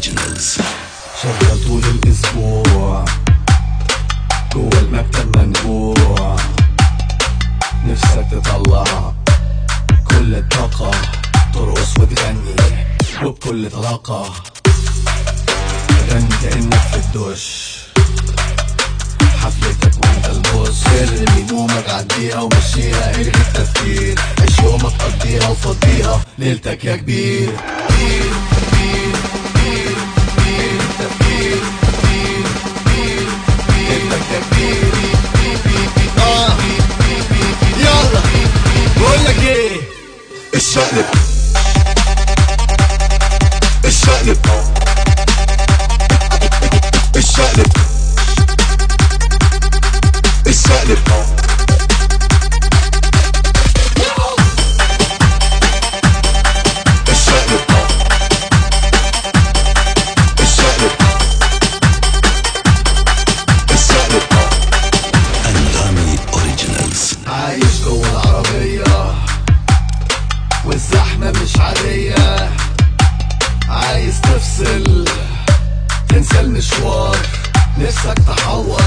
اوريجينالز شغال طول الأسبوع. جوا المكتب منقوع. نفسك تطلع كل الطاقة. ترقص وتغني وبكل طلاقة. غني كأنك في الدش حفلتك وانت البوس. ارمي همومك عديها ومشيها. إلغي التفكير. عيش يومك قضيها وفضيها. ليلتك يا كبير. الشقلب الشقلب الشقلب الشقلب مش عادية عايز تفصل تنسى المشوار. نفسك تحور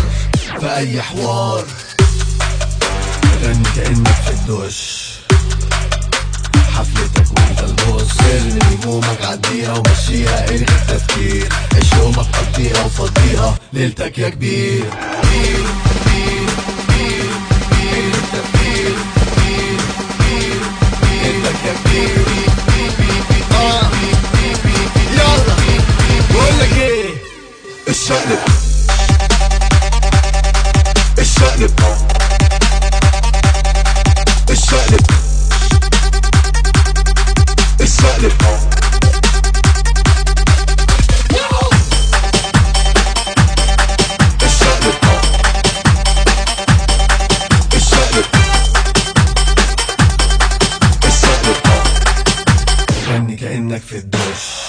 في أي حوار. غني كأنك في الدش حفلتك وانت البوس ارمي همومك عديها ومشيها إلغي التفكير. عيش يومك قضيها وفضيها ليلتك يا كبير. Boneco F2.